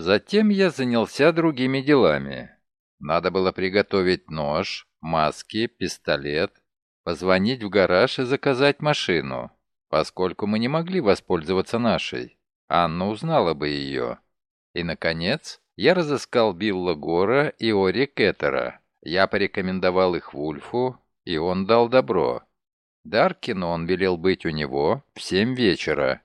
Затем я занялся другими делами. Надо было приготовить нож, маски, пистолет, позвонить в гараж и заказать машину, поскольку мы не могли воспользоваться нашей. Анна узнала бы ее. И, наконец, я разыскал Билла Гора и Ори Кеттера. Я порекомендовал их Вульфу, и он дал добро. Даркину он велел быть у него в семь вечера.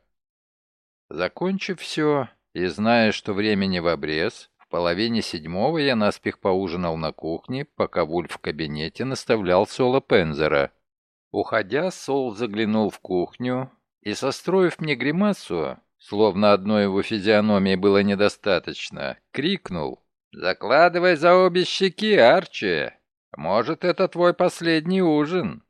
Закончив все и зная, что времени в обрез, в половине седьмого я наспех поужинал на кухне, пока Вульф в кабинете наставлял Соло Пензера. Уходя, Сол заглянул в кухню и, состроив мне гримасу, словно одной его физиономии было недостаточно, крикнул «Закладывай за обе щеки, Арчи! Может, это твой последний ужин?»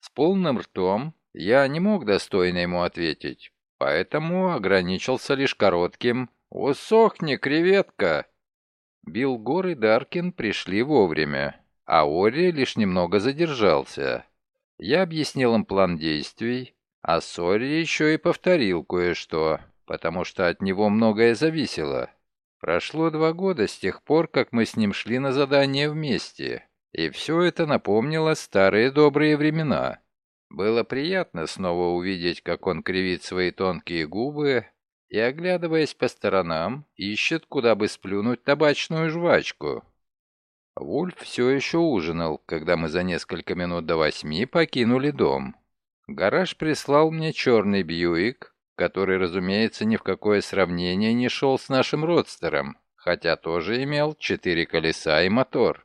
С полным ртом я не мог достойно ему ответить, поэтому ограничился лишь коротким «Усохни, креветка!». Билл Гор и Даркин пришли вовремя, а Ори лишь немного задержался. Я объяснил им план действий, а с Ори еще и повторил кое-что, потому что от него многое зависело. Прошло два года с тех пор, как мы с ним шли на задание вместе, и все это напомнило старые добрые времена. Было приятно снова увидеть, как он кривит свои тонкие губы и, оглядываясь по сторонам, ищет, куда бы сплюнуть табачную жвачку. Вульф все еще ужинал, когда мы за несколько минут до восьми покинули дом. Гараж прислал мне черный Бьюик, который, разумеется, ни в какое сравнение не шел с нашим родстером, хотя тоже имел четыре колеса и мотор.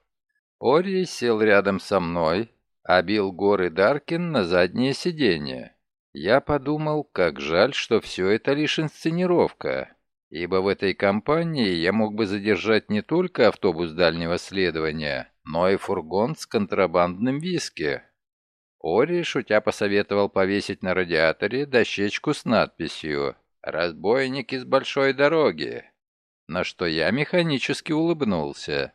Ори сел рядом со мной, а Билл Гор и Даркин на заднее сиденье. Я подумал, как жаль, что все это лишь инсценировка, ибо в этой компании я мог бы задержать не только автобус дальнего следования, но и фургон с контрабандным виски. Ори, шутя, посоветовал повесить на радиаторе дощечку с надписью «Разбойник из большой дороги», на что я механически улыбнулся.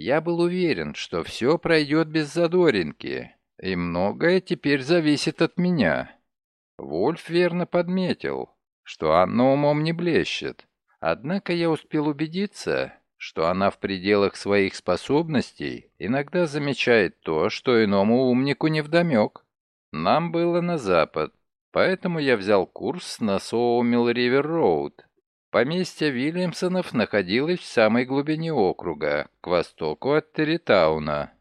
Я был уверен, что все пройдет без задоринки, и многое теперь зависит от меня. Вольф верно подметил, что Анна умом не блещет. Однако я успел убедиться, что она в пределах своих способностей иногда замечает то, что иному умнику невдомек. Нам было на запад, поэтому я взял курс на Соумилл-Ривер-Роуд, Поместье Вильямсонов находилось в самой глубине округа, к востоку от Территауна.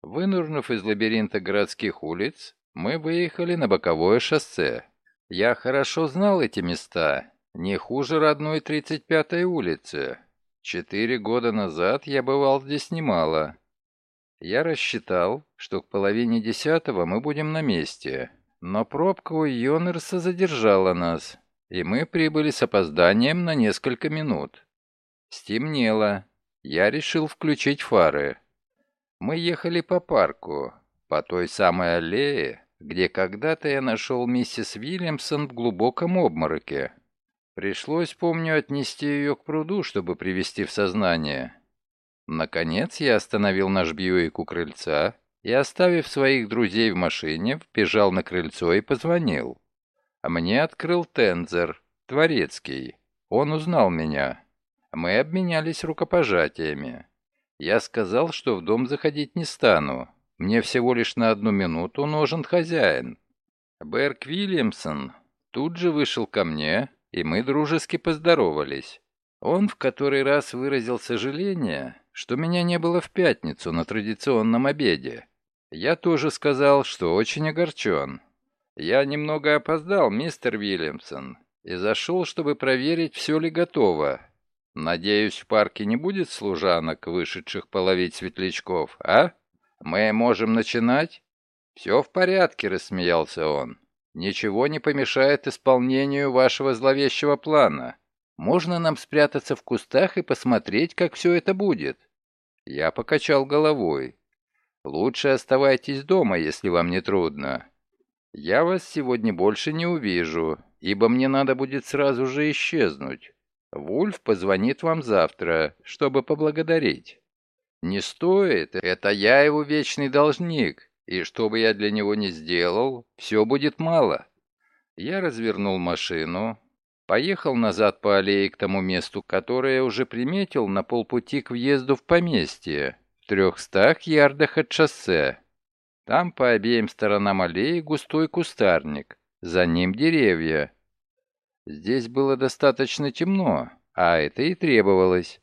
Вынурнув из лабиринта городских улиц, мы выехали на боковое шоссе. Я хорошо знал эти места, не хуже родной 35-й улицы. Четыре года назад я бывал здесь немало. Я рассчитал, что к половине десятого мы будем на месте, но пробка у Йонерса задержала нас, и мы прибыли с опозданием на несколько минут. Стемнело. Я решил включить фары. Мы ехали по парку, по той самой аллее, где когда-то я нашел миссис Вильямсон в глубоком обмороке. Пришлось, помню, отнести ее к пруду, чтобы привести в сознание. Наконец я остановил наш Бьюик у крыльца и, оставив своих друзей в машине, вбежал на крыльцо и позвонил. А мне открыл Тензер, Творецкий. Он узнал меня. Мы обменялись рукопожатиями. Я сказал, что в дом заходить не стану. Мне всего лишь на одну минуту нужен хозяин. Берк Вильямсон тут же вышел ко мне, и мы дружески поздоровались. Он в который раз выразил сожаление, что меня не было в пятницу на традиционном обеде. Я тоже сказал, что очень огорчен. «Я немного опоздал, мистер Вильямсон, и зашел, чтобы проверить, все ли готово. Надеюсь, в парке не будет служанок, вышедших половить светлячков, а? Мы можем начинать?» «Все в порядке», — рассмеялся он. «Ничего не помешает исполнению вашего зловещего плана. Можно нам спрятаться в кустах и посмотреть, как все это будет?» Я покачал головой. «Лучше оставайтесь дома, если вам не трудно. «Я вас сегодня больше не увижу, ибо мне надо будет сразу же исчезнуть. Вульф позвонит вам завтра, чтобы поблагодарить». «Не стоит, это я его вечный должник, и что бы я для него ни сделал, все будет мало». Я развернул машину, Поехал назад по аллее к тому месту, которое уже приметил на полпути к въезду в поместье, в трехстах ярдах от шоссе. Там по обеим сторонам аллеи густой кустарник, за ним деревья. Здесь было достаточно темно, а это и требовалось.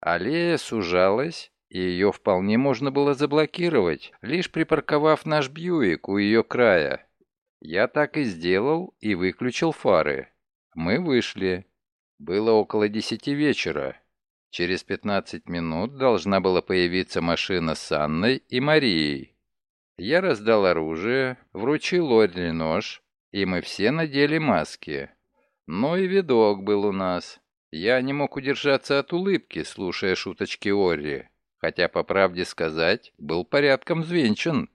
Аллея сужалась, и ее вполне можно было заблокировать, лишь припарковав наш Бьюик у ее края. Я так и сделал и выключил фары. Мы вышли. Было около десяти вечера. Через пятнадцать минут должна была появиться машина с Анной и Марией. Я раздал оружие, вручил Лорри нож, и мы все надели маски. Но и видок был у нас. Я не мог удержаться от улыбки, слушая шуточки Орри, хотя, по правде сказать, был порядком взвинчен.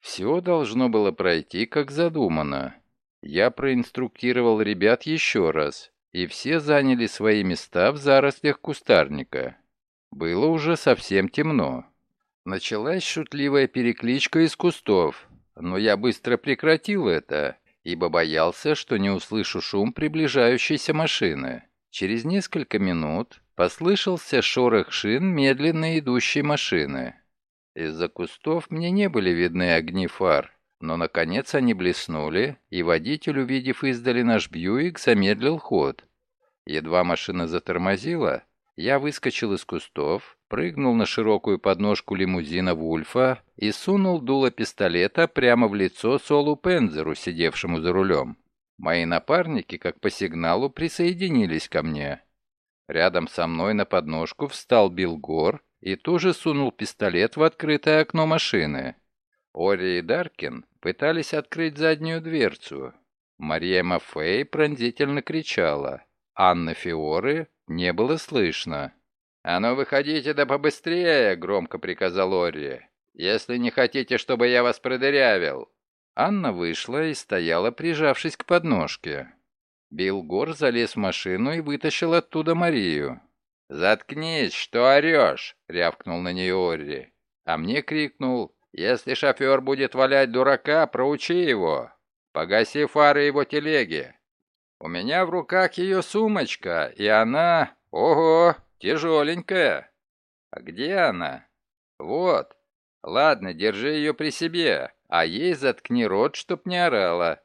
Все должно было пройти, как задумано. Я проинструктировал ребят еще раз, и все заняли свои места в зарослях кустарника. Было уже совсем темно. Началась шутливая перекличка из кустов, но я быстро прекратил это, ибо боялся, что не услышу шум приближающейся машины. Через несколько минут послышался шорох шин медленно идущей машины. Из-за кустов мне не были видны огни фар, но, наконец, они блеснули, и водитель, увидев издали наш Бьюик, замедлил ход. Едва машина затормозила, я выскочил из кустов, прыгнул на широкую подножку лимузина Вульфа и сунул дуло пистолета прямо в лицо Солу Пензеру, сидевшему за рулем. Мои напарники, как по сигналу, присоединились ко мне. Рядом со мной на подножку встал Билл Гор и тоже сунул пистолет в открытое окно машины. Ори и Даркин пытались открыть заднюю дверцу. Мария Мафей пронзительно кричала. Анна Фиоры не было слышно. «А ну выходите да побыстрее!» — громко приказал Ори. «Если не хотите, чтобы я вас продырявил!» Анна вышла и стояла, прижавшись к подножке. Билл Гор залез в машину и вытащил оттуда Марию. «Заткнись, что орешь!» — рявкнул на нее Орри. А мне крикнул если шофер будет валять дурака, проучи его. Погаси фары его телеги. У меня в руках ее сумочка, и она... Ого, тяжеленькая. А где она? Вот. Ладно, держи ее при себе, а ей заткни рот, чтоб не орала.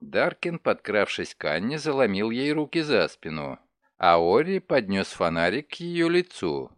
Даркин, подкравшись к Анне, заломил ей руки за спину, а Ори поднес фонарик к ее лицу.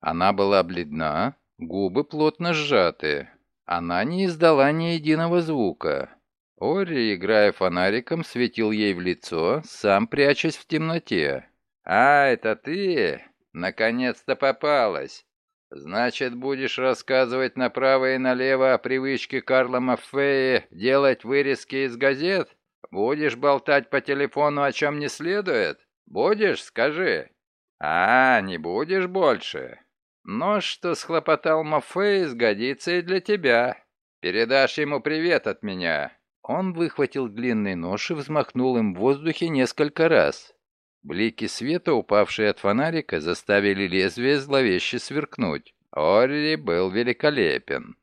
Она была бледна, губы плотно сжаты, она не издала ни единого звука. Ори, играя фонариком, светил ей в лицо, сам прячась в темноте. «А, это ты? Наконец-то попалась. Значит, будешь рассказывать направо и налево о привычке Карла Маффея делать вырезки из газет? Будешь болтать по телефону, о чем не следует? Будешь, скажи. А, не будешь больше. Нож, что схлопотал Мафей, сгодится и для тебя. Передашь ему привет от меня». Он выхватил длинный нож и взмахнул им в воздухе несколько раз. Блики света, упавшие от фонарика, заставили лезвие зловеще сверкнуть. Орри был великолепен.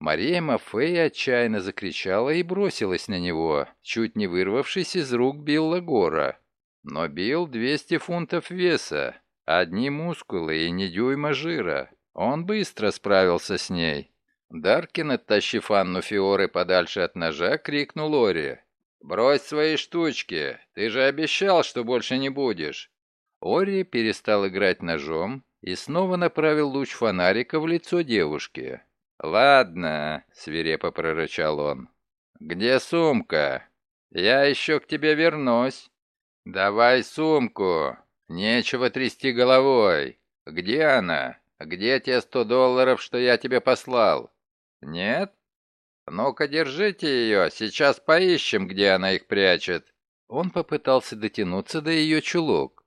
Мария Мафей отчаянно закричала и бросилась на него, чуть не вырвавшись из рук Билла Гора. Но Билл 200 фунтов веса, Одни мускулы и не дюйма жира. Он быстро справился с ней. Даркин, оттащив Анну Фиоры подальше от ножа, крикнул Ори. «Брось свои штучки! Ты же обещал, что больше не будешь!» Ори перестал играть ножом и снова направил луч фонарика в лицо девушки. «Ладно», — свирепо прорычал он. «Где сумка? Я еще к тебе вернусь. Давай сумку!» «Нечего трясти головой. Где она? Где те сто долларов, что я тебе послал? Нет? Ну-ка, держите ее, сейчас поищем, где она их прячет». Он попытался дотянуться до ее чулок.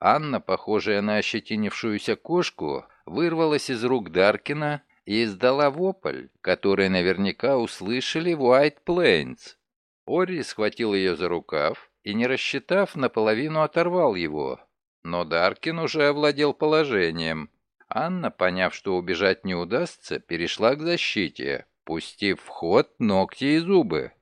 Анна, похожая на ощетинившуюся кошку, вырвалась из рук Даркина и издала вопль, который наверняка услышали в Уайт Плейнс. Ори схватил ее за рукав и, не рассчитав, наполовину оторвал его. Но Даркин уже овладел положением. Анна, поняв, что убежать не удастся, перешла к защите, пустив в ход ногти и зубы.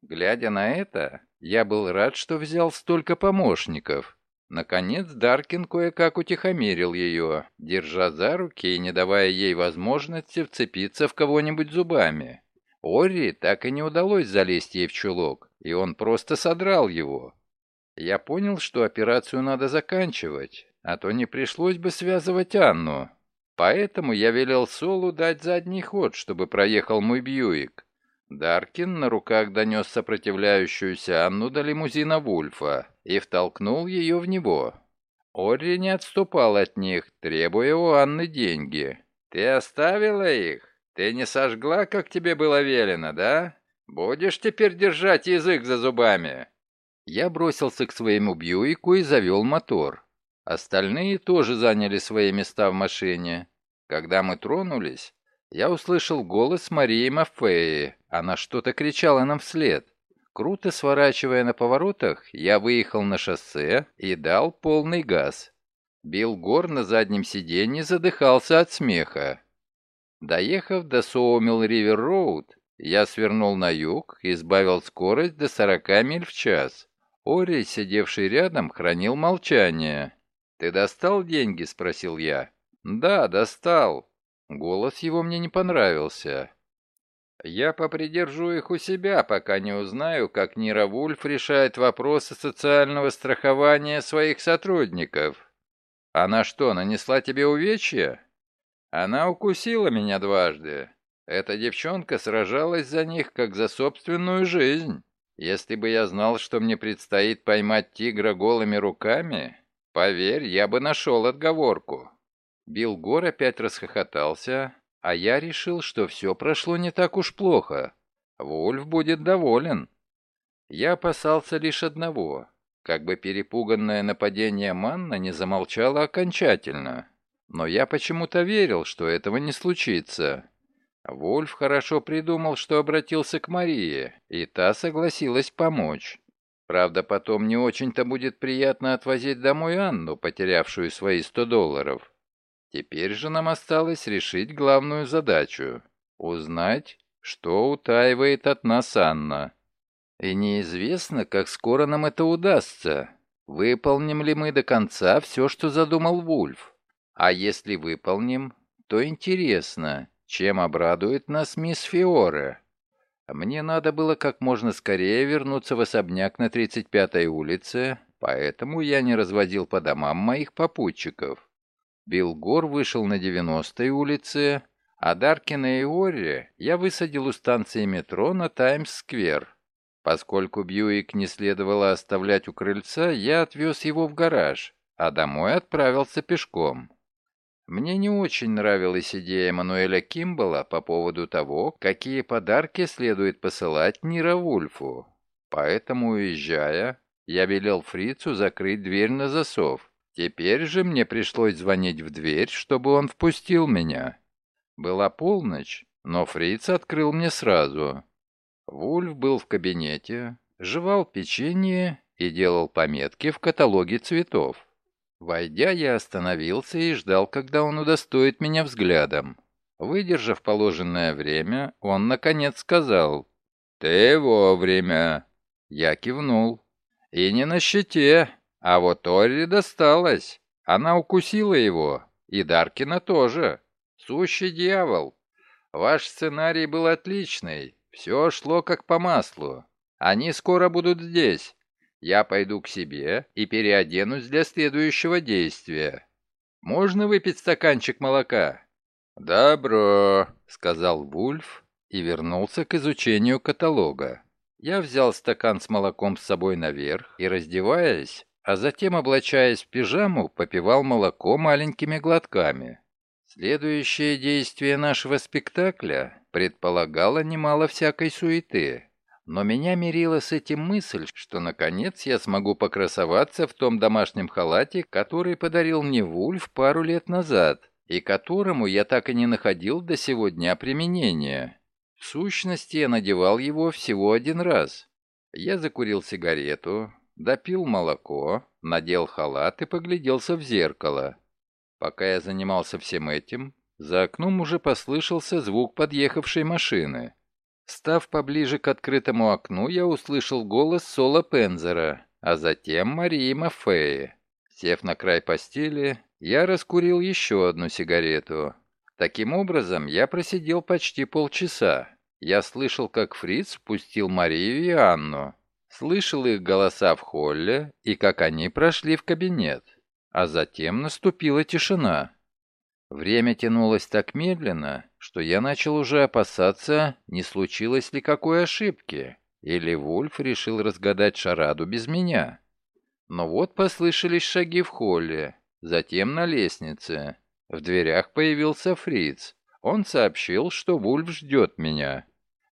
Глядя на это, Я был рад, что взял столько помощников. Наконец Даркин кое-как утихомирил ее, держа за руки и не давая ей возможности вцепиться в кого-нибудь зубами. Ори так и не удалось залезть ей в чулок, и он просто содрал его. Я понял, что операцию надо заканчивать, а то не пришлось бы связывать Анну. Поэтому я велел Солу дать задний ход, чтобы проехал мой Бьюик. Даркин на руках донес сопротивляющуюся Анну до лимузина Вульфа и втолкнул ее в него. Орри не отступал от них, требуя у Анны деньги. «Ты оставила их? Ты не сожгла, как тебе было велено, да? Будешь теперь держать язык за зубами?» Я бросился к своему Бьюику и завел мотор. Остальные тоже заняли свои места в машине. Когда мы тронулись, я услышал голос Марии Мафеи. Она что-то кричала нам вслед. Круто сворачивая на поворотах, я выехал на шоссе и дал полный газ. Билл Гор на заднем сиденье задыхался от смеха. Доехав до Соумилл Ривер Роуд, я свернул на юг и сбавил скорость до 40 миль в час. Ори, сидевший рядом, хранил молчание. «Ты достал деньги?» — спросил я. «Да, достал. Голос его мне не понравился. Я попридержу их у себя, пока не узнаю, как Нира Вульф решает вопросы социального страхования своих сотрудников. Она что, нанесла тебе увечья? Она укусила меня дважды. Эта девчонка сражалась за них, как за собственную жизнь. Если бы я знал, что мне предстоит поймать тигра голыми руками, поверь, я бы нашел отговорку. Билл Гор опять расхохотался, а я решил, что все прошло не так уж плохо. Вольф будет доволен. Я опасался лишь одного. Как бы перепуганное нападение Манна не замолчало окончательно. Но я почему-то верил, что этого не случится. Вольф хорошо придумал, что обратился к Марии, и та согласилась помочь. Правда, потом не очень-то будет приятно отвозить домой Анну, потерявшую свои сто долларов. Теперь же нам осталось решить главную задачу — узнать, что утаивает от нас Анна. И неизвестно, как скоро нам это удастся. Выполним ли мы до конца все, что задумал Вульф? А если выполним, то интересно, чем обрадует нас мисс Фиоре? Мне надо было как можно скорее вернуться в особняк на 35-й улице, поэтому я не разводил по домам моих попутчиков. Билл Гор вышел на 90-й улице, а Даркина и Орри я высадил у станции метро на Таймс-сквер. Поскольку Бьюик не следовало оставлять у крыльца, я отвез его в гараж, а домой отправился пешком. Мне не очень нравилась идея Мануэля Кимбала по поводу того, какие подарки следует посылать Нира Вульфу. Поэтому, уезжая, я велел фрицу закрыть дверь на засов. Теперь же мне пришлось звонить в дверь, чтобы он впустил меня. Была полночь, но фриц открыл мне сразу. Вульф был в кабинете, жевал печенье и делал пометки в каталоге цветов. Войдя, я остановился и ждал, когда он удостоит меня взглядом. Выдержав положенное время, он, наконец, сказал «Ты вовремя». Я кивнул. «И не на щите, а вот Орри досталось. Она укусила его. И Даркина тоже. Сущий дьявол. Ваш сценарий был отличный. Все шло как по маслу. Они скоро будут здесь. Я пойду к себе и переоденусь для следующего действия. Можно выпить стаканчик молока?» «Добро», — сказал Вульф и вернулся к изучению каталога. Я взял стакан с молоком с собой наверх и, раздеваясь, а затем, облачаясь в пижаму, попивал молоко маленькими глотками. Следующее действие нашего спектакля предполагало немало всякой суеты, но меня мирила с этим мысль, что наконец я смогу покрасоваться в том домашнем халате, который подарил мне Вульф пару лет назад, и которому я так и не находил до сегодня применения. В сущности, я надевал его всего один раз. Я закурил сигарету, допил молоко, надел халат и погляделся в зеркало. Пока я занимался всем этим, за окном уже послышался звук подъехавшей машины. Став поближе к открытому окну, я услышал голос Соло Пензера, а затем Марии Мафеи. Сев на край постели, я раскурил еще одну сигарету. Таким образом, я просидел почти полчаса. Я слышал, как Фриц впустил Марию и Анну. Слышал их голоса в холле и как они прошли в кабинет. А затем наступила тишина. Время тянулось так медленно, что я начал уже опасаться, не случилось ли какой ошибки, или Вульф решил разгадать шараду без меня. Но вот послышались шаги в холле, затем на лестнице. В дверях появился Фриц. Он сообщил, что Вульф ждет меня.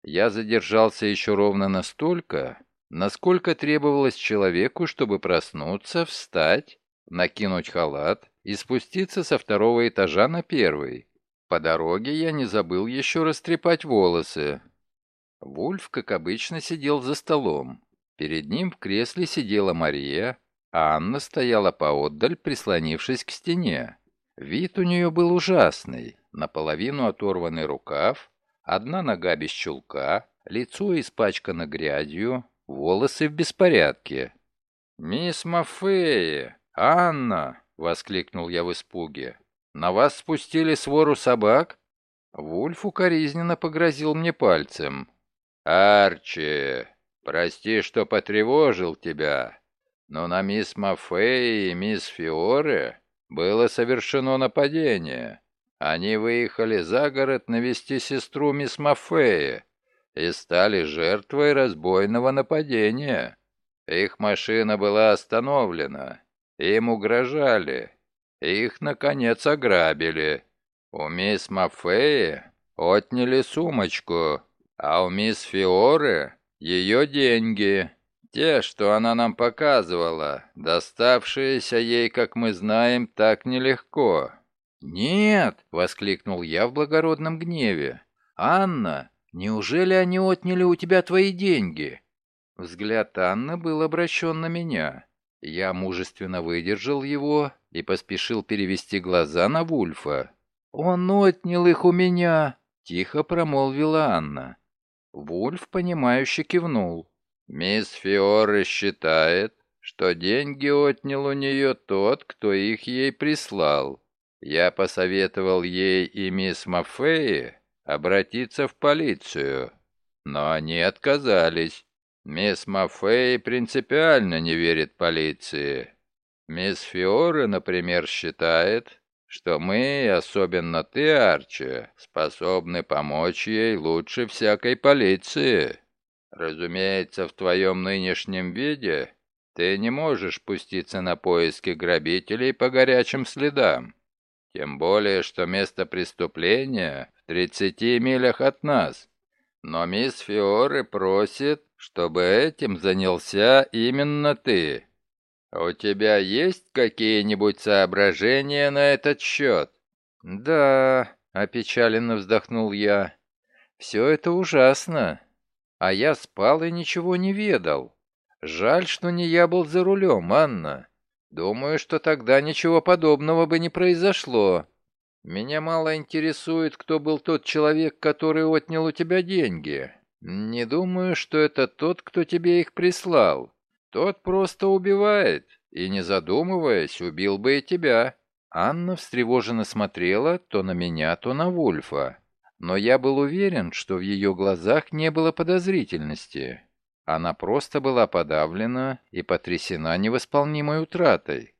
Я задержался еще ровно настолько, насколько требовалось человеку, чтобы проснуться, встать, накинуть халат и спуститься со второго этажа на первый. По дороге я не забыл еще растрепать волосы. Вульф, как обычно, сидел за столом. Перед ним в кресле сидела Мария, а Анна стояла поотдаль, прислонившись к стене. Вид у нее был ужасный. Наполовину оторванный рукав, одна нога без чулка, лицо испачкано грязью, волосы в беспорядке. «Мисс Мафея! Анна!» — воскликнул я в испуге. «На вас спустили свору собак?» Вульф укоризненно погрозил мне пальцем. «Арчи, прости, что потревожил тебя, но на мисс Мафей и мисс Фиоре было совершено нападение. Они выехали за город навести сестру мисс Мафея и стали жертвой разбойного нападения. Их машина была остановлена, им угрожали. Их, наконец, ограбили. У мисс Мафеи отняли сумочку, а у мисс Фиоры ее деньги. Те, что она нам показывала, доставшиеся ей, как мы знаем, так нелегко. «Нет!» — воскликнул я в благородном гневе. «Анна, неужели они отняли у тебя твои деньги?» Взгляд Анны был обращен на меня. Я мужественно выдержал его и поспешил перевести глаза на Вульфа. «Он отнял их у меня!» — тихо промолвила Анна. Вульф, понимающе кивнул. «Мисс Фиора считает, что деньги отнял у нее тот, кто их ей прислал. Я посоветовал ей и мисс Маффеи обратиться в полицию, но они отказались. Мисс Маффей принципиально не верит полиции. Мисс Фиора, например, считает, что мы, особенно ты, Арчи, способны помочь ей лучше всякой полиции. Разумеется, в твоем нынешнем виде ты не можешь пуститься на поиски грабителей по горячим следам. Тем более, что место преступления 30 милях от нас. Но мисс Фиоре просит, чтобы этим занялся именно ты. У тебя есть какие-нибудь соображения на этот счет?» «Да», — опечаленно вздохнул я, — «все это ужасно. А я спал и ничего не ведал. Жаль, что не я был за рулем, Анна. Думаю, что тогда ничего подобного бы не произошло. Меня мало интересует, кто был тот человек, который отнял у тебя деньги. Не думаю, что это тот, кто тебе их прислал. Тот просто убивает, и, не задумываясь, убил бы и тебя». Анна встревоженно смотрела то на меня, то на Вульфа. Но я был уверен, что в ее глазах не было подозрительности. Она просто была подавлена и потрясена невосполнимой утратой.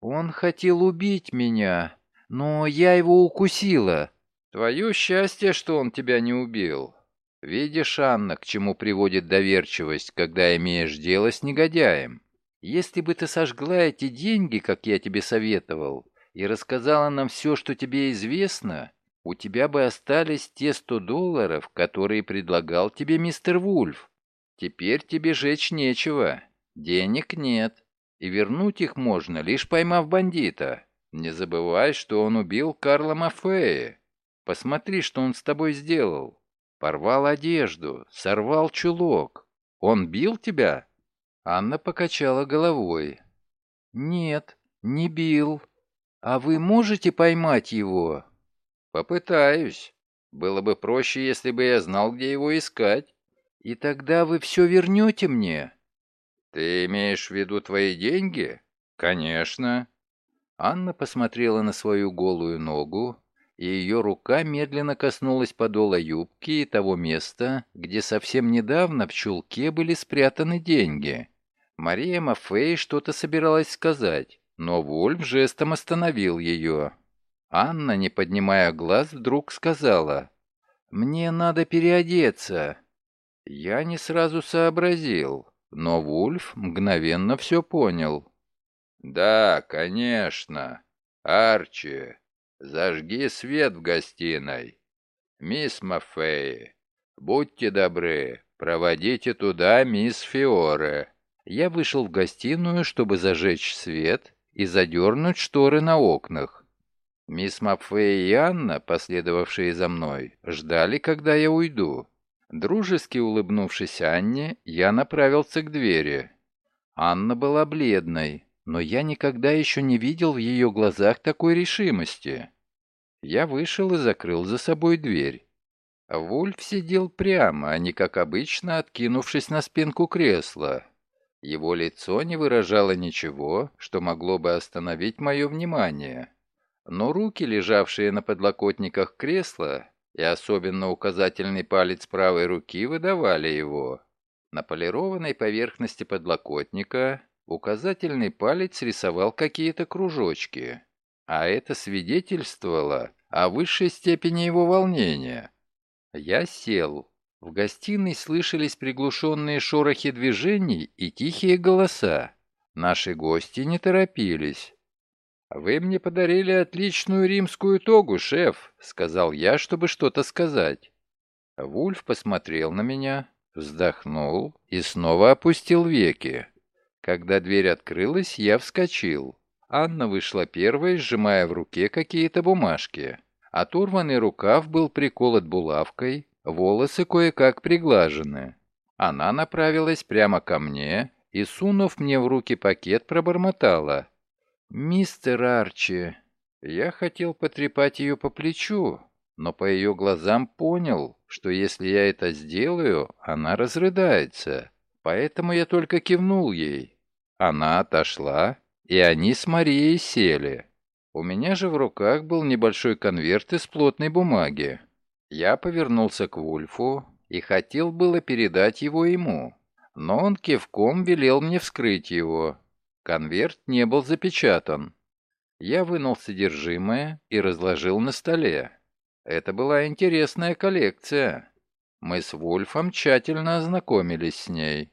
«Он хотел убить меня, но я его укусила». «Твое счастье, что он тебя не убил. Видишь, Анна, к чему приводит доверчивость, когда имеешь дело с негодяем. Если бы ты сожгла эти деньги, как я тебе советовал, и рассказала нам все, что тебе известно, у тебя бы остались те сто долларов, которые предлагал тебе мистер Вульф. Теперь тебе жечь нечего, денег нет, и вернуть их можно, лишь поймав бандита. Не забывай, что он убил Карла Мафея. Посмотри, что он с тобой сделал. Порвал одежду, сорвал чулок. Он бил тебя?» Анна покачала головой. «Нет, не бил. А вы можете поймать его?» «Попытаюсь. Было бы проще, если бы я знал, где его искать. И тогда вы все вернете мне. Ты имеешь в виду твои деньги? Конечно. Анна посмотрела на свою голую ногу, и ее рука медленно коснулась подола юбки и того места, где совсем недавно в чулке были спрятаны деньги. Мария Мафей что-то собиралась сказать, но Вольф жестом остановил ее. Анна, не поднимая глаз, вдруг сказала, «Мне надо переодеться». Я не сразу сообразил, но Вульф мгновенно все понял. «Да, конечно. Арчи, зажги свет в гостиной. Мисс Маффей, будьте добры, проводите туда мисс Фиоре». Я вышел в гостиную, чтобы зажечь свет и задернуть шторы на окнах. Мисс Маффей и Анна, последовавшие за мной, ждали, когда я уйду. Дружески улыбнувшись Анне, я направился к двери. Анна была бледной, но я никогда еще не видел в ее глазах такой решимости. Я вышел и закрыл за собой дверь. Вульф сидел прямо, а не как обычно, откинувшись на спинку кресла. Его лицо не выражало ничего, что могло бы остановить мое внимание. Но руки, лежавшие на подлокотниках кресла, и особенно указательный палец правой руки выдавали его. На полированной поверхности подлокотника указательный палец рисовал какие-то кружочки, а это свидетельствовало о высшей степени его волнения. Я сел. В гостиной слышались приглушенные шорохи движений и тихие голоса. Наши гости не торопились. «Вы мне подарили отличную римскую тогу, шеф», — сказал я, чтобы что-то сказать. Вульф посмотрел на меня, вздохнул и снова опустил веки. Когда дверь открылась, я вскочил. Анна вышла первой, сжимая в руке какие-то бумажки. Оторванный рукав был приколот булавкой, волосы кое-как приглажены. Она направилась прямо ко мне и, сунув мне в руки пакет, пробормотала. «Мистер Арчи!» Я хотел потрепать ее по плечу, но по ее глазам понял, что если я это сделаю, она разрыдается. Поэтому я только кивнул ей. Она отошла, и они с Марией сели. У меня же в руках был небольшой конверт из плотной бумаги. Я повернулся к Вульфу и хотел было передать его ему, но он кивком велел мне вскрыть его. Конверт не был запечатан. Я вынул содержимое и разложил на столе. Это была интересная коллекция. Мы с Вульфом тщательно ознакомились с ней.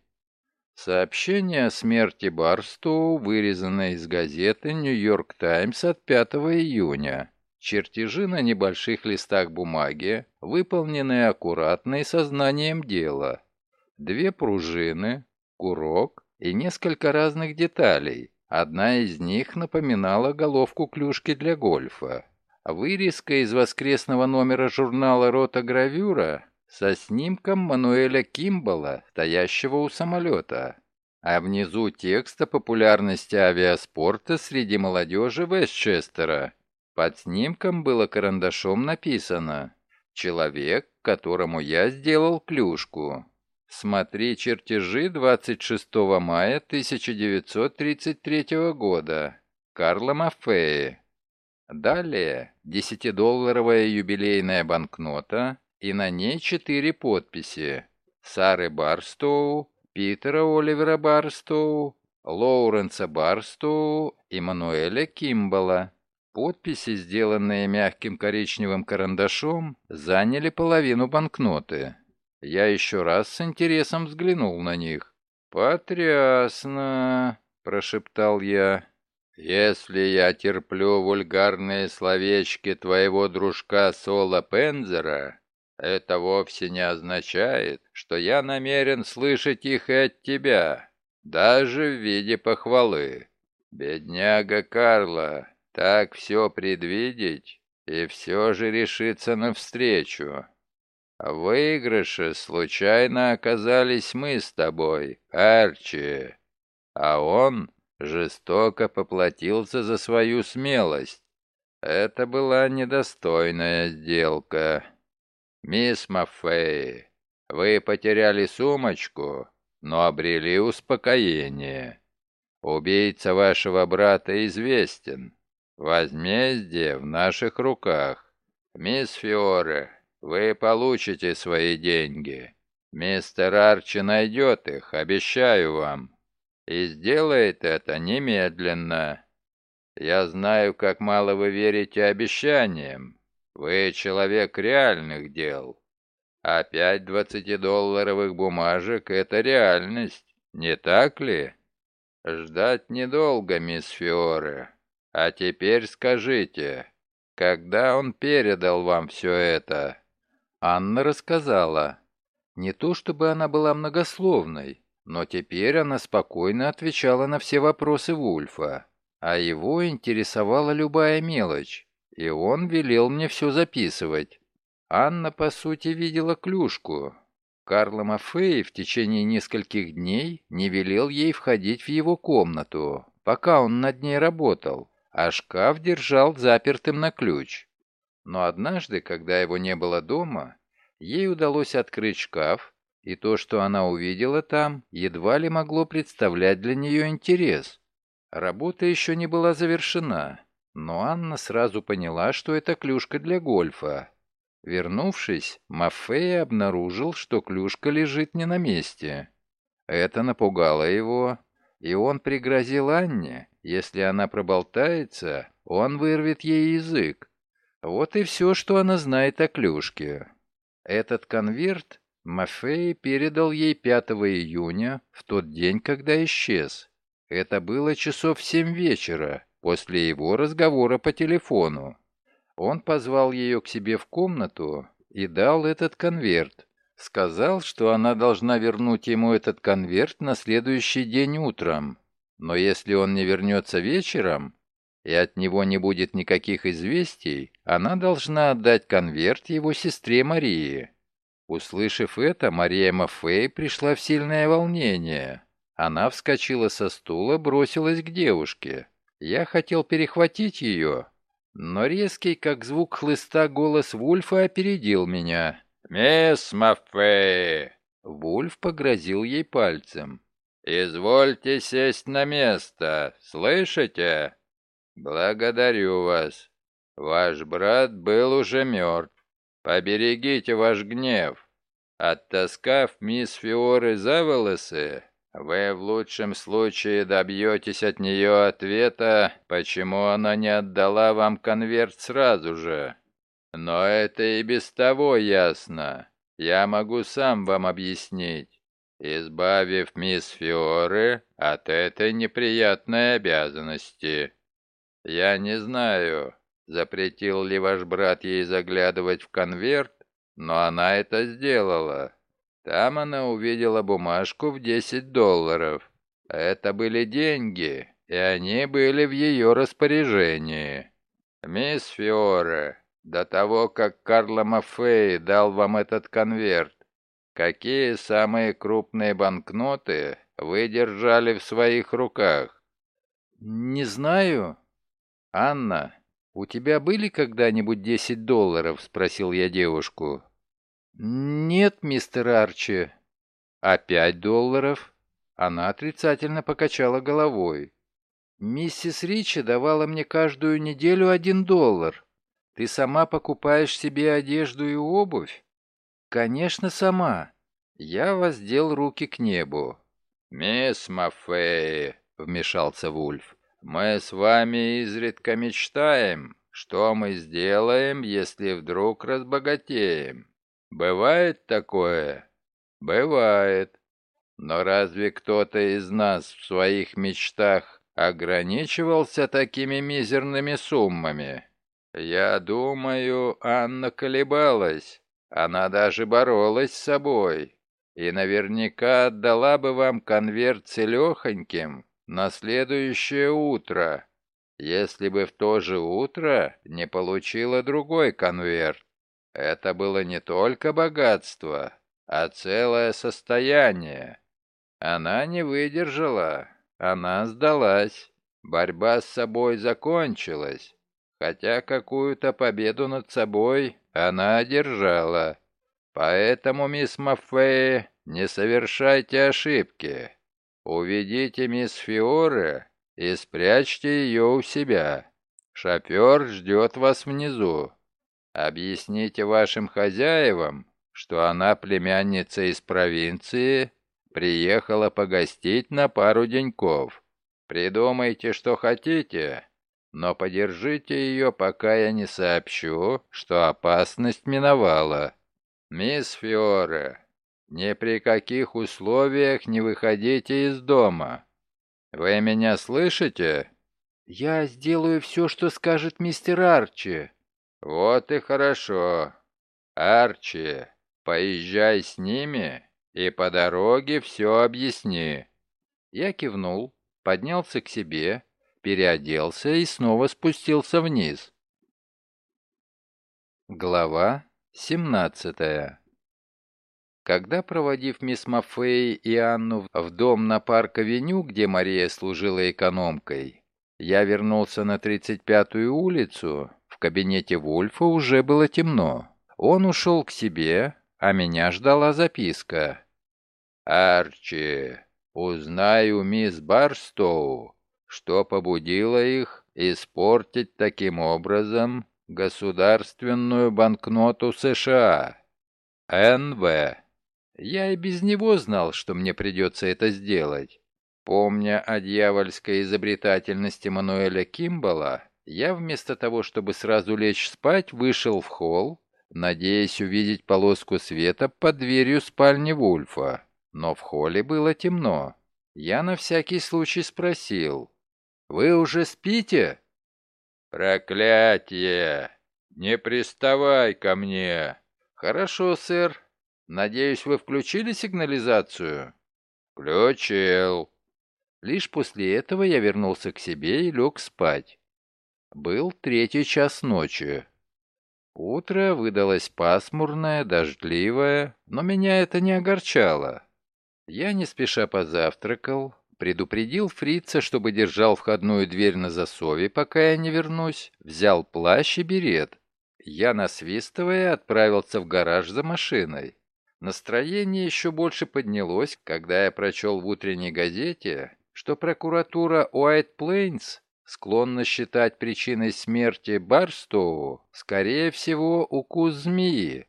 Сообщение о смерти Барстоу вырезано из газеты «Нью-Йорк Таймс» от 5 июня. Чертежи на небольших листах бумаги, выполненные аккуратно и сознанием дела. Две пружины, курок и несколько разных деталей. Одна из них напоминала головку клюшки для гольфа. Вырезка из воскресного номера журнала «Рота Гравюра» со снимком Мануэля Кимбала, стоящего у самолета. А внизу текст о популярности авиаспорта среди молодежи Вестчестера. Под снимком было карандашом написано «Человек, которому я сделал клюшку». Смотри чертежи 26 мая 1933 года. Карла Маффеи. Далее 10-долларовая юбилейная банкнота и на ней четыре подписи. Сары Барстоу, Питера Оливера Барстоу, Лоуренса Барстоу и Мануэля Кимбала. Подписи, сделанные мягким коричневым карандашом, заняли половину банкноты. Я еще раз с интересом взглянул на них. «Потрясно!» — прошептал я. «Если я терплю вульгарные словечки твоего дружка Сола Пензера, это вовсе не означает, что я намерен слышать их и от тебя, даже в виде похвалы. Бедняга Карла, так все предвидеть и все же решиться навстречу. В выигрыше случайно оказались мы с тобой, Арчи, а он жестоко поплатился за свою смелость. Это была недостойная сделка. «Мисс Маффей, вы потеряли сумочку, но обрели успокоение. Убийца вашего брата известен. Возмездие в наших руках. Мисс Фиоре, вы получите свои деньги. Мистер Арчи найдет их, обещаю вам. И сделает это немедленно. Я знаю, как мало вы верите обещаниям. Вы человек реальных дел. А пять двадцатидолларовых бумажек — это реальность, не так ли? Ждать недолго, мисс Фиоре. А теперь скажите, когда он передал вам все это?» Анна рассказала. Не то чтобы она была многословной, но теперь она спокойно отвечала на все вопросы Вульфа, а его интересовала любая мелочь, и он велел мне все записывать. Анна, по сути, видела клюшку. Карла Мафей в течение нескольких дней не велел ей входить в его комнату, пока он над ней работал а шкаф держал запертым на ключ. Но однажды, когда его не было дома, ей удалось открыть шкаф, и то, что она увидела там, едва ли могло представлять для нее интерес. Работа еще не была завершена, но Анна сразу поняла, что это клюшка для гольфа. Вернувшись, Мафей обнаружил, что клюшка лежит не на месте. Это напугало его, и он пригрозил Анне, если она проболтается, он вырвет ей язык. Вот и все, что она знает о клюшке. Этот конверт Мафей передал ей 5 июня, в тот день, когда исчез. Это было часов в семь вечера, после его разговора по телефону. Он позвал ее к себе в комнату и дал этот конверт. Сказал, что она должна вернуть ему этот конверт на следующий день утром, но если он не вернется вечером, и от него не будет никаких известий, она должна отдать конверт его сестре Марии. Услышав это, Мария Мафей пришла в сильное волнение. Она вскочила со стула, бросилась к девушке. Я хотел перехватить ее, но резкий, как звук хлыста, голос Вульфа опередил меня. «Мисс Мафей!» Вульф погрозил ей пальцем. «Извольте сесть на место, слышите? Благодарю вас. Ваш брат был уже мертв. Поберегите ваш гнев. Оттаскав мисс Фиоры за волосы, вы в лучшем случае добьетесь от нее ответа, почему она не отдала вам конверт сразу же. Но это и без того ясно. Я могу сам вам объяснить избавив мисс Фиоре от этой неприятной обязанности. Я не знаю, запретил ли ваш брат ей заглядывать в конверт, но она это сделала. Там она увидела бумажку в 10 долларов. Это были деньги, и они были в ее распоряжении. Мисс Фиоре, до того, как Карло Мафей дал вам этот конверт, Какие самые крупные банкноты вы держали в своих руках? Не знаю. Анна, у тебя были когда-нибудь 10 долларов? Спросил я девушку. Нет, мистер Арчи. 5 долларов? Она отрицательно покачала головой. Миссис Ричи давала мне каждую неделю один доллар. Ты сама покупаешь себе одежду и обувь? «Конечно, сама». Я воздел руки к небу. «Мисс Маффей», — вмешался Вульф, — «мы с вами изредка мечтаем, что мы сделаем, если вдруг разбогатеем. Бывает такое?» «Бывает. Но разве кто-то из нас в своих мечтах ограничивался такими мизерными суммами?» «Я думаю, Анна колебалась, она даже боролась с собой и наверняка отдала бы вам конверт целехоньким на следующее утро, если бы в то же утро не получила другой конверт. Это было не только богатство, а целое состояние. Она не выдержала, она сдалась. Борьба с собой закончилась, хотя какую-то победу над собой она одержала. Поэтому, мисс Маффей, не совершайте ошибки. Уведите мисс Фиоре и спрячьте ее у себя. Шофер ждет вас внизу. Объясните вашим хозяевам, что она племянница из провинции, приехала погостить на пару деньков. Придумайте, что хотите, но подержите ее, пока я не сообщу, что опасность миновала. Мисс Фиоре, ни при каких условиях не выходите из дома. Вы меня слышите? Я сделаю все, что скажет мистер Арчи. Вот и хорошо. Арчи, поезжай с ними и по дороге все объясни. Я кивнул, поднялся к себе, переоделся и снова спустился вниз. Глава 17 Когда, проводив мисс Маффей и Анну в дом на парк-авеню, где Мария служила экономкой, я вернулся на 35-ю улицу, кабинете Вульфа уже было темно. Он ушел к себе, а меня ждала записка. «Арчи, узнай у мисс Барстоу, что побудило их испортить таким образом государственную банкноту США. НВ. Я и без него знал, что мне придется это сделать. Помня о дьявольской изобретательности Мануэля Кимбала, я вместо того, чтобы сразу лечь спать, вышел в холл, надеясь увидеть полоску света под дверью спальни Вульфа. Но в холле было темно. Я на всякий случай спросил, вы уже спите?» «Проклятие! Не приставай ко мне!» «Хорошо, сэр. Надеюсь, вы включили сигнализацию?» «Включил». Лишь после этого я вернулся к себе и лег спать. Был третий час ночи. Утро выдалось пасмурное, дождливое, но меня это не огорчало. Я не спеша позавтракал, предупредил фрица, чтобы держал входную дверь на засове, пока я не вернусь, взял плащ и берет. Я, насвистывая, отправился в гараж за машиной. Настроение еще больше поднялось, когда я прочел в утренней газете, что прокуратура Уайт Плейнс склонна считать причиной смерти Барстоу, скорее всего, укус змеи.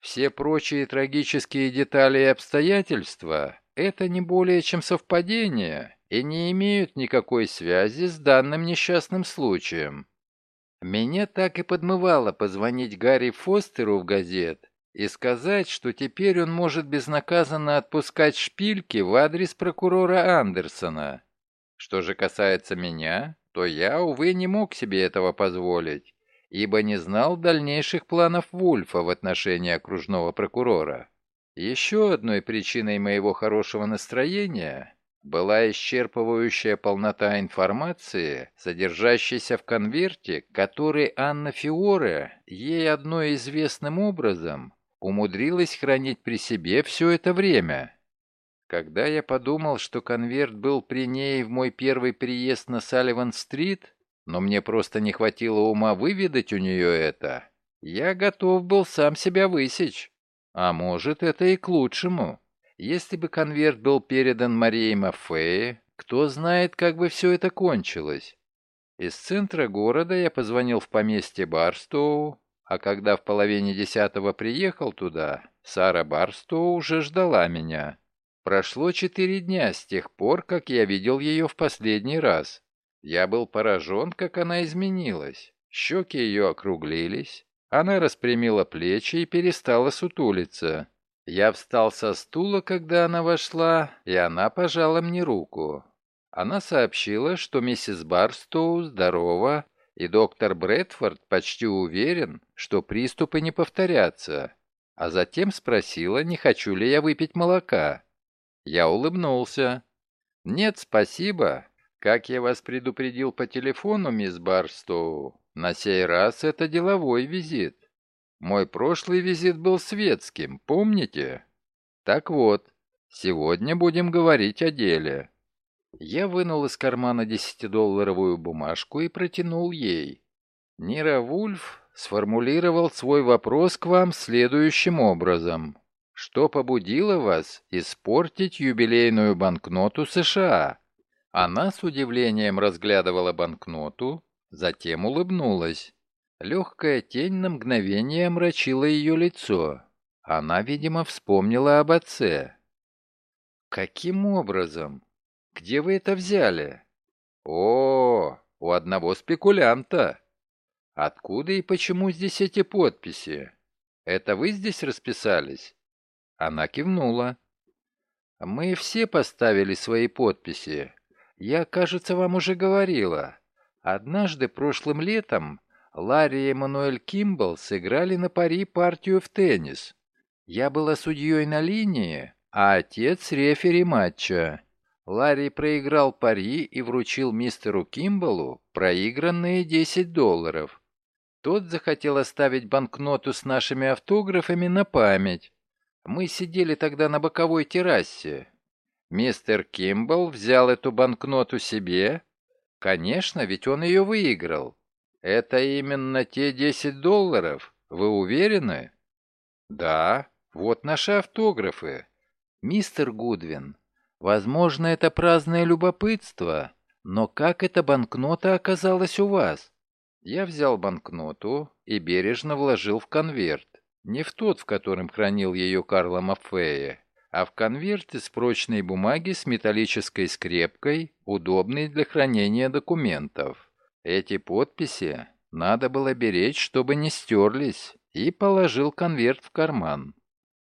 Все прочие трагические детали и обстоятельства это не более чем совпадение и не имеют никакой связи с данным несчастным случаем. Меня так и подмывало позвонить Гарри Фостеру в газет и сказать, что теперь он может безнаказанно отпускать шпильки в адрес прокурора Андерсона. Что же касается меня, то я, увы, не мог себе этого позволить, ибо не знал дальнейших планов Вульфа в отношении окружного прокурора. Еще одной причиной моего хорошего настроения была исчерпывающая полнота информации, содержащейся в конверте, который Анна Фиоре, ей одной известным образом, умудрилась хранить при себе все это время. Когда я подумал, что конверт был при ней в мой первый приезд на Салливан-стрит, но мне просто не хватило ума выведать у нее это, я готов был сам себя высечь. А может, это и к лучшему. Если бы конверт был передан Марии Маффее, кто знает, как бы все это кончилось. Из центра города я позвонил в поместье Барстоу, а когда в половине десятого приехал туда, Сара Барстоу уже ждала меня. Прошло четыре дня с тех пор, как я видел ее в последний раз. Я был поражен, как она изменилась. Щеки ее округлились, она распрямила плечи и перестала сутулиться. Я встал со стула, когда она вошла, и она пожала мне руку. Она сообщила, что миссис Барстоу здорова, и доктор Брэдфорд почти уверен, что приступы не повторятся. А затем спросила, не хочу ли я выпить молока. Я улыбнулся. «Нет, спасибо. Как я вас предупредил по телефону, мисс Барстоу, на сей раз это деловой визит. Мой прошлый визит был светским, помните? Так вот, сегодня будем говорить о деле. Я вынул из кармана десятидолларовую бумажку и протянул ей. Нира Вульф сформулировал свой вопрос к вам следующим образом. Что побудило вас испортить юбилейную банкноту США? Она с удивлением разглядывала банкноту, затем улыбнулась. Легкая тень на мгновение омрачила ее лицо. Она, видимо, вспомнила об отце. «Каким образом? Где вы это взяли?» «О, у одного спекулянта. Откуда и почему здесь эти подписи? Это вы здесь расписались?» Она кивнула. «Мы все поставили свои подписи. Я, кажется, вам уже говорила. Однажды прошлым летом Ларри и Эммануэль Кимбл сыграли на пари партию в теннис. Я была судьей на линии, а отец рефери матча. Ларри проиграл пари и вручил мистеру Кимбалу проигранные 10 долларов. Тот захотел оставить банкноту с нашими автографами на память. Мы сидели тогда на боковой террасе. Мистер Кимбал взял эту банкноту себе. Конечно, ведь он ее выиграл. Это именно те 10 долларов, вы уверены? Да, вот наши автографы. Мистер Гудвин, Возможно, это праздное любопытство, но как эта банкнота оказалась у вас? Я взял банкноту и бережно вложил в конверт. Не в тот, в котором хранил ее Карла Маффея, а в конверт из прочной бумаги с металлической скрепкой, удобной для хранения документов. Эти подписи надо было беречь, чтобы не стерлись, и положил конверт в карман.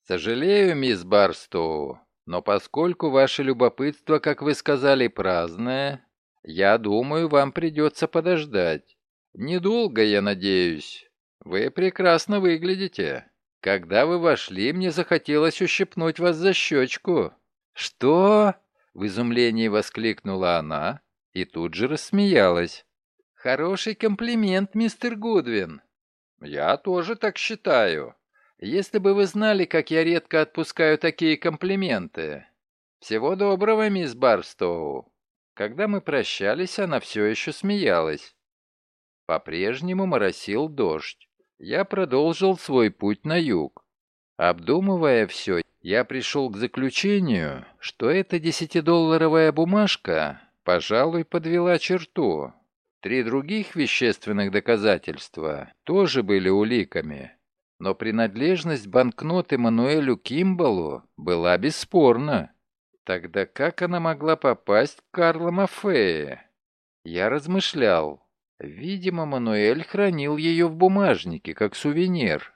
«Сожалею, мисс Барстоу, но поскольку ваше любопытство, как вы сказали, праздное, я думаю, вам придется подождать. Недолго, я надеюсь. Вы прекрасно выглядите. Когда вы вошли, мне захотелось ущипнуть вас за щечку». «Что?» — в изумлении воскликнула она и тут же рассмеялась. «Хороший комплимент, мистер Гудвин». «Я тоже так считаю. Если бы вы знали, как я редко отпускаю такие комплименты. Всего доброго, мисс Барстоу. Когда мы прощались, она все еще смеялась. По-прежнему моросил дождь. Я продолжил свой путь на юг. Обдумывая все, я пришел к заключению, что эта десятидолларовая бумажка, пожалуй, подвела черту. Три других вещественных доказательства тоже были уликами но принадлежность банкноты Мануэлю Кимбалу была бесспорна. Тогда как она могла попасть к Карло Маффее? Я размышлял. Видимо, Мануэль хранил ее в бумажнике, как сувенир.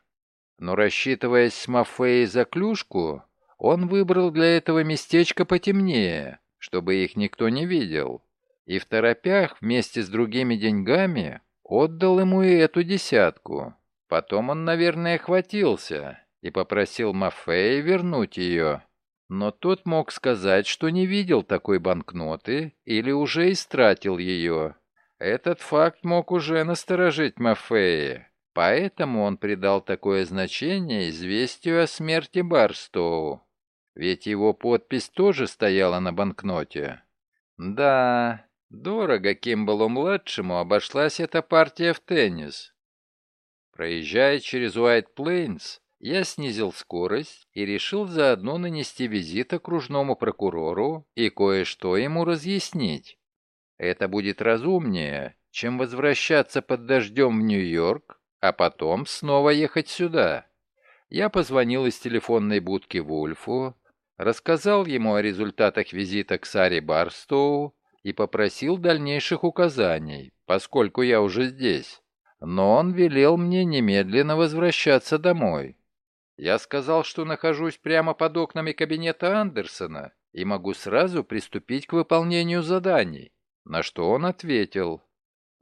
Но рассчитываясь с Маффеей за клюшку, он выбрал для этого местечко потемнее, чтобы их никто не видел. И в торопях вместе с другими деньгами отдал ему и эту десятку. Потом он, наверное, хватился и попросил Мафея вернуть ее. Но тот мог сказать, что не видел такой банкноты или уже истратил ее. Этот факт мог уже насторожить Мафея, поэтому он придал такое значение известию о смерти Барстоу. Ведь его подпись тоже стояла на банкноте. Да, дорого Кимбалу-младшему обошлась эта партия в теннис. Проезжая через Уайт Плейнс, я снизил скорость и решил заодно нанести визит окружному прокурору и кое-что ему разъяснить. Это будет разумнее, чем возвращаться под дождем в Нью-Йорк, а потом снова ехать сюда. Я позвонил из телефонной будки Вульфу, рассказал ему о результатах визита к Саре Барстоу и попросил дальнейших указаний, поскольку я уже здесь но он велел мне немедленно возвращаться домой. Я сказал, что нахожусь прямо под окнами кабинета Андерсона и могу сразу приступить к выполнению заданий, на что он ответил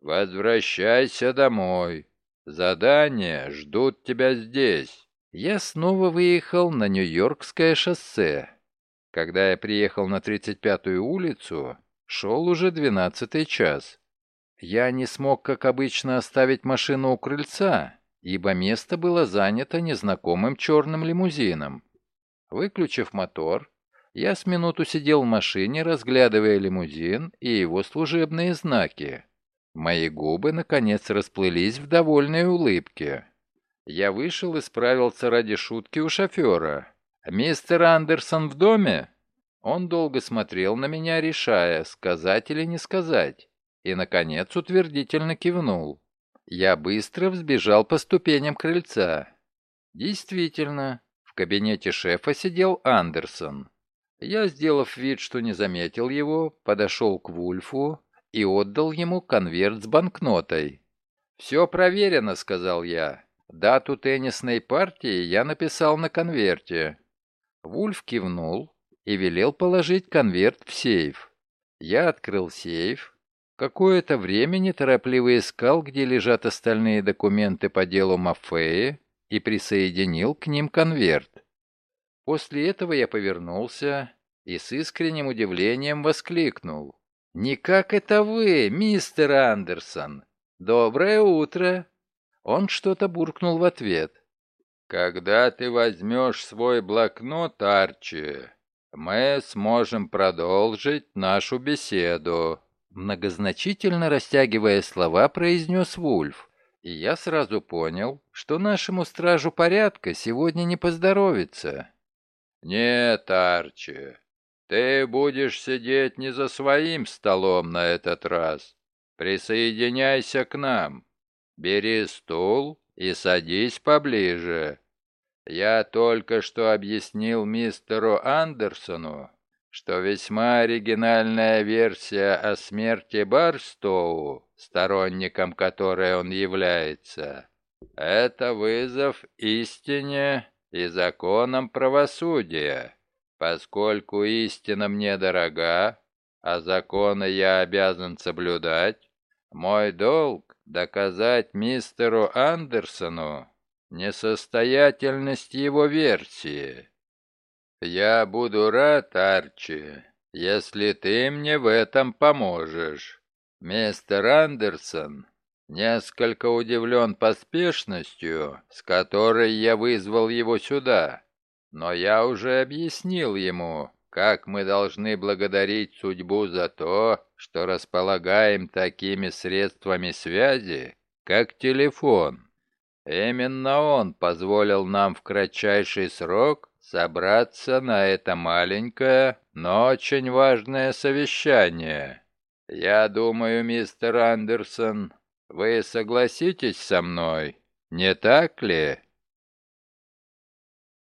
«Возвращайся домой. Задания ждут тебя здесь». Я снова выехал на Нью-Йоркское шоссе. Когда я приехал на 35-ю улицу, шел уже двенадцатый час. Я не смог, как обычно, оставить машину у крыльца, ибо место было занято незнакомым черным лимузином. Выключив мотор, я с минуту сидел в машине, разглядывая лимузин и его служебные знаки. Мои губы, наконец, расплылись в довольной улыбке. Я вышел и справился ради шутки у шофера. «Мистер Андерсон в доме?» Он долго смотрел на меня, решая, сказать или не сказать, и, наконец, утвердительно кивнул. Я быстро взбежал по ступеням крыльца. Действительно, в кабинете шефа сидел Андерсон. Я, сделав вид, что не заметил его, подошел к Вульфу и отдал ему конверт с банкнотой. «Все проверено», — сказал я. «Дату теннисной партии я написал на конверте». Вульф кивнул и велел положить конверт в сейф. Я открыл сейф. Какое-то время неторопливо искал, где лежат остальные документы по делу Маффеи, и присоединил к ним конверт. После этого я повернулся и с искренним удивлением воскликнул. «Никак это вы, мистер Андерсон! Доброе утро!» Он что-то буркнул в ответ. «Когда ты возьмешь свой блокнот, Арчи, мы сможем продолжить нашу беседу», многозначительно растягивая слова, произнес Вульф. И я сразу понял, что нашему стражу порядка сегодня не поздоровится. «Нет, Арчи, ты будешь сидеть не за своим столом на этот раз. Присоединяйся к нам. Бери стул и садись поближе. Я только что объяснил мистеру Андерсону, что весьма оригинальная версия о смерти Барстоу, сторонником которой он является, это вызов истине и законам правосудия. Поскольку истина мне дорога, а законы я обязан соблюдать, мой долг — доказать мистеру Андерсону несостоятельность его версии. Я буду рад, Арчи, если ты мне в этом поможешь. Мистер Андерсон несколько удивлен поспешностью, с которой я вызвал его сюда. Но я уже объяснил ему, как мы должны благодарить судьбу за то, что располагаем такими средствами связи, как телефон. Именно он позволил нам в кратчайший срок собраться на это маленькое, но очень важное совещание. Я думаю, мистер Андерсон, вы согласитесь со мной, не так ли?»